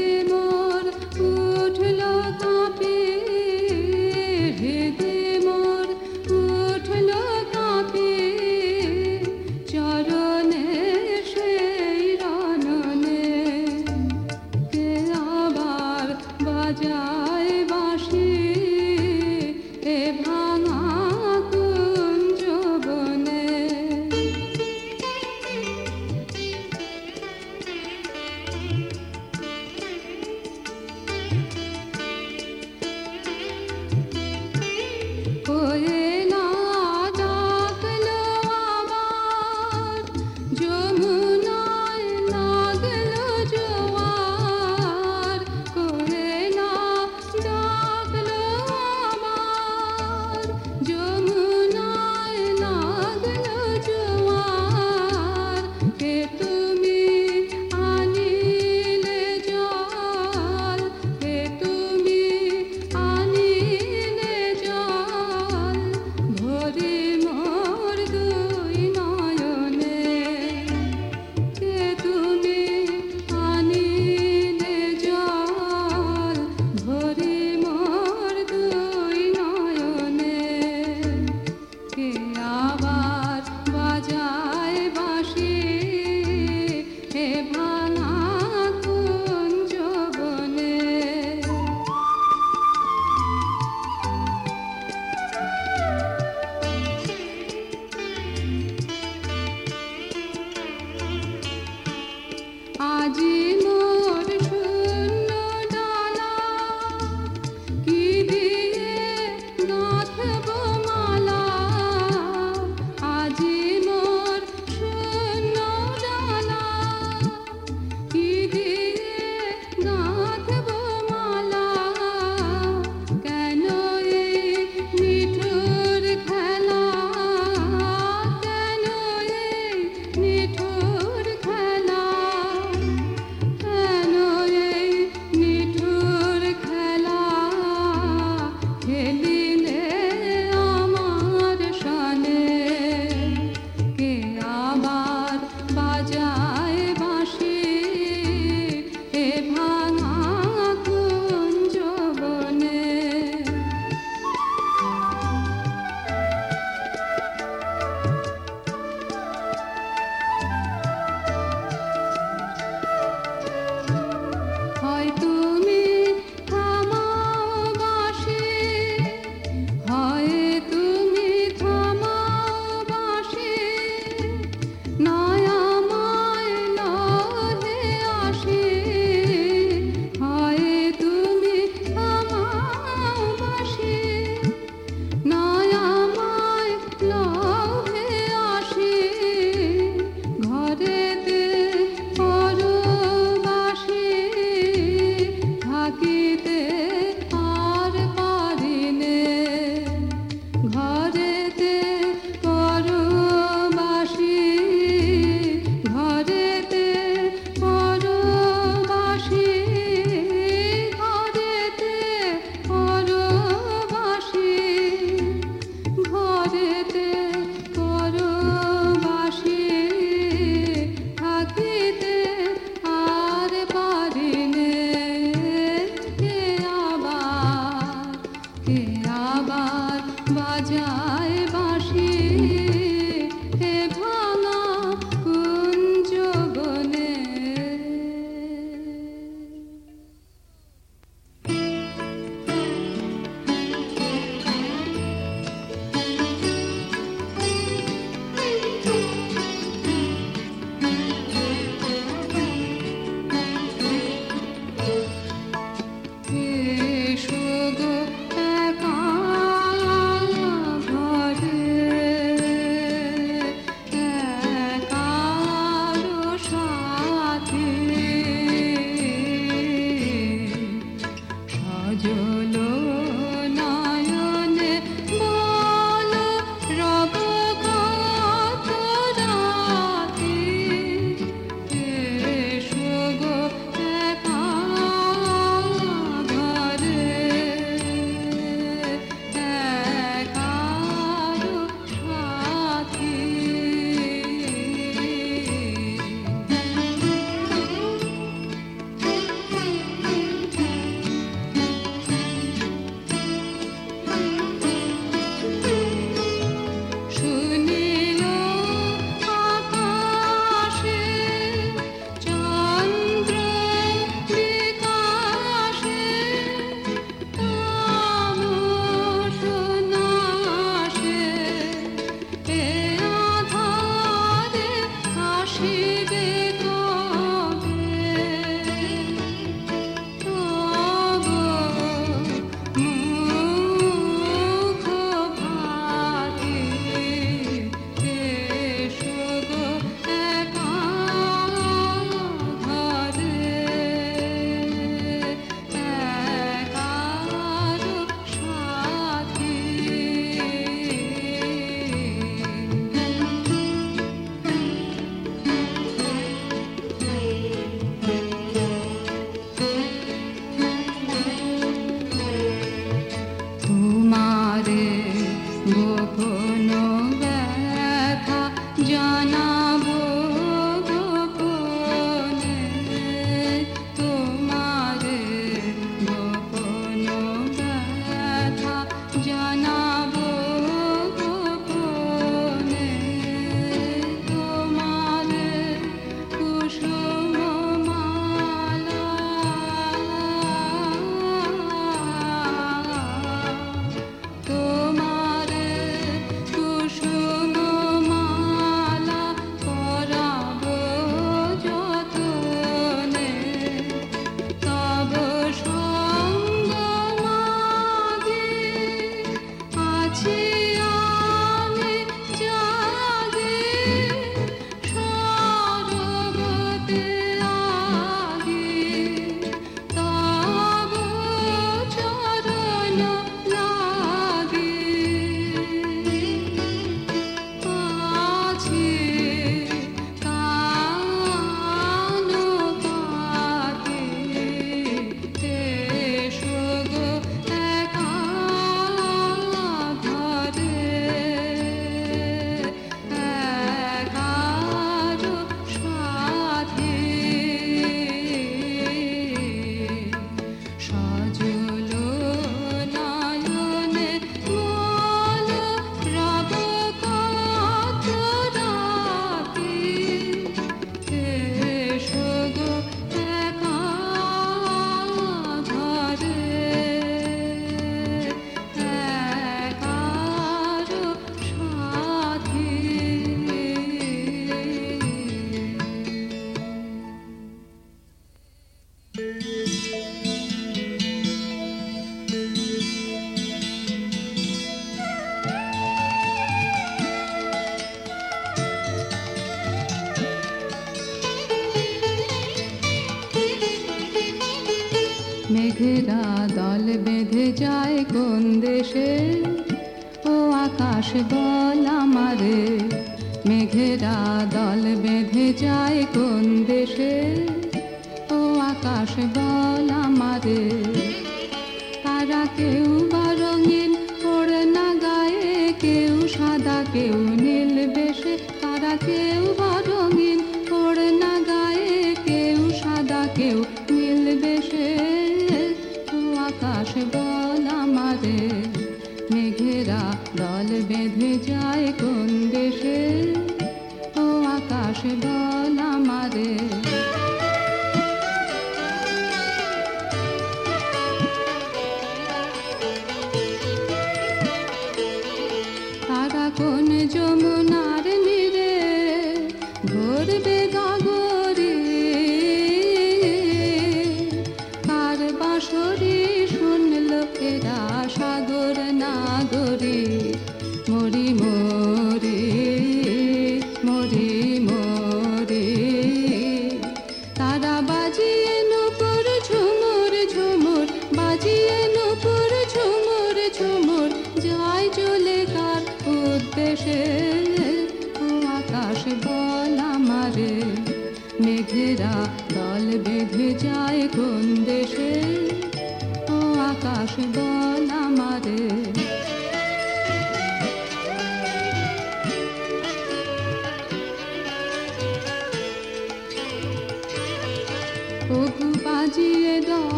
Jérusalem.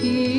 He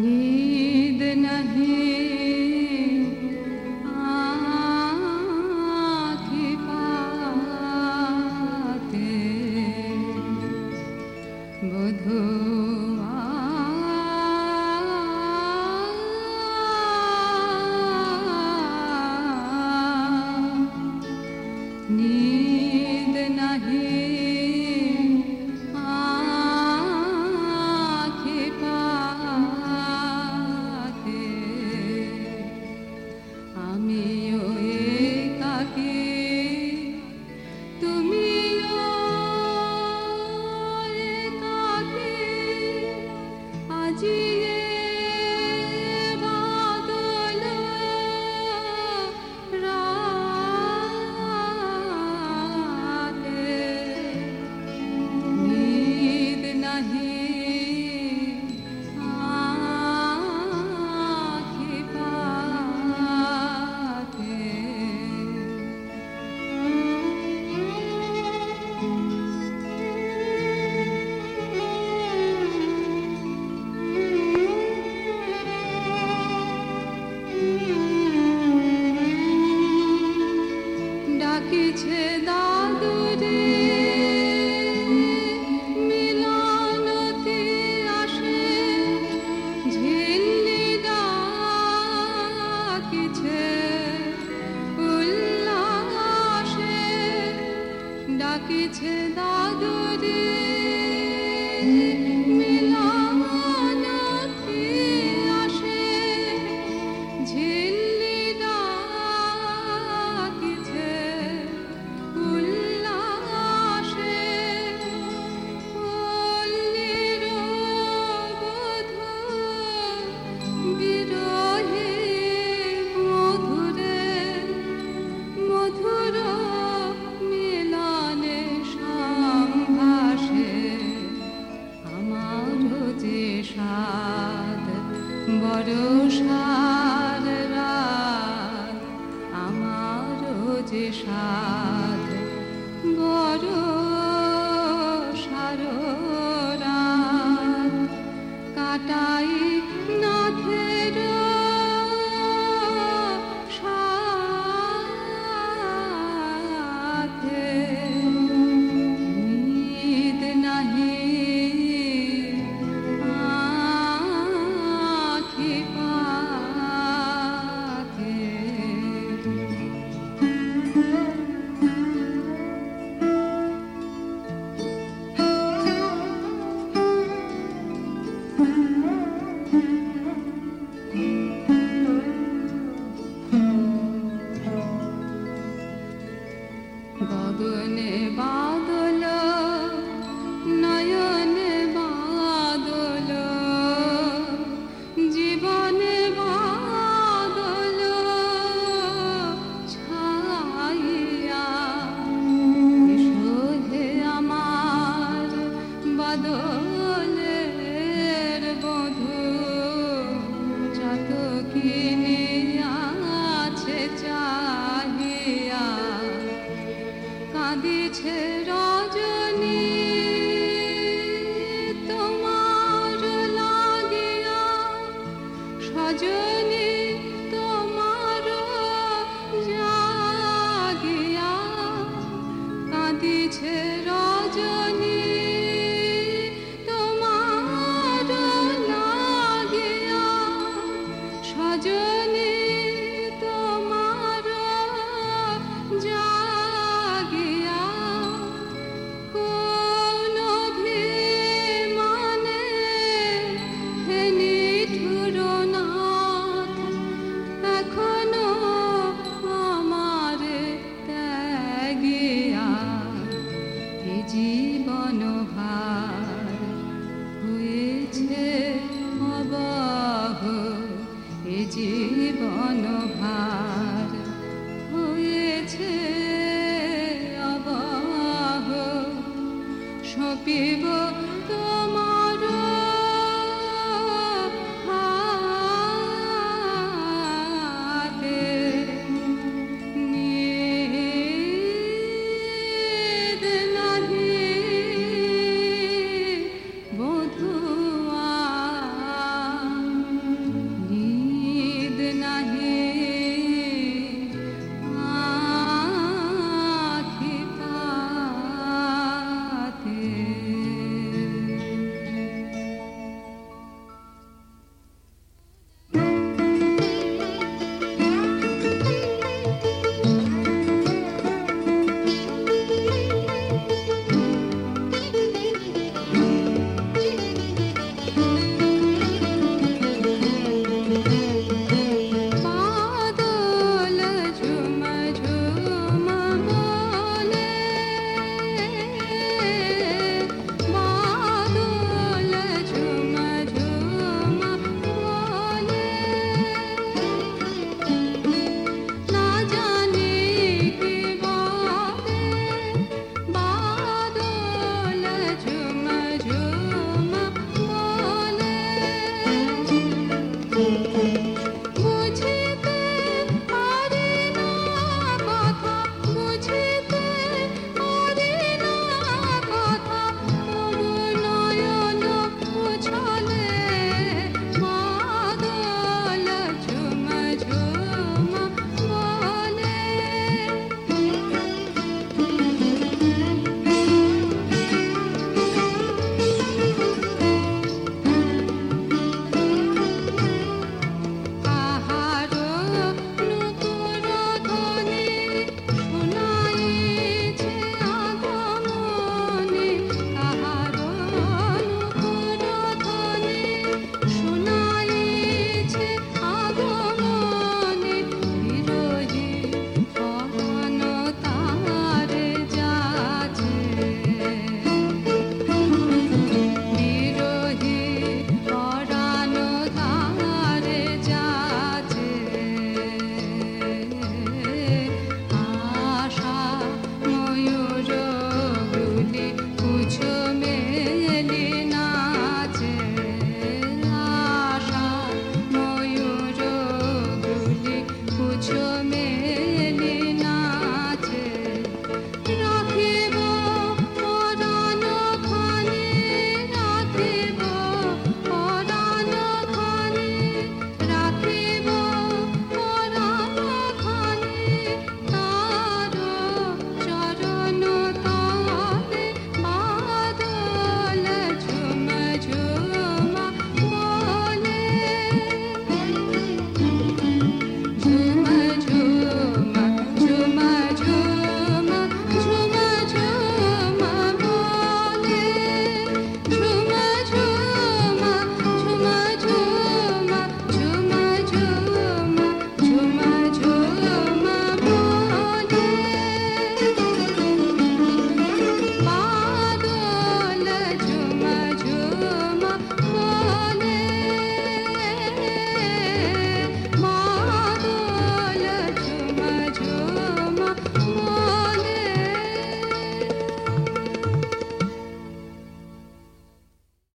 Need acı জীবন ভার হয়েছে অবাহ সপিবা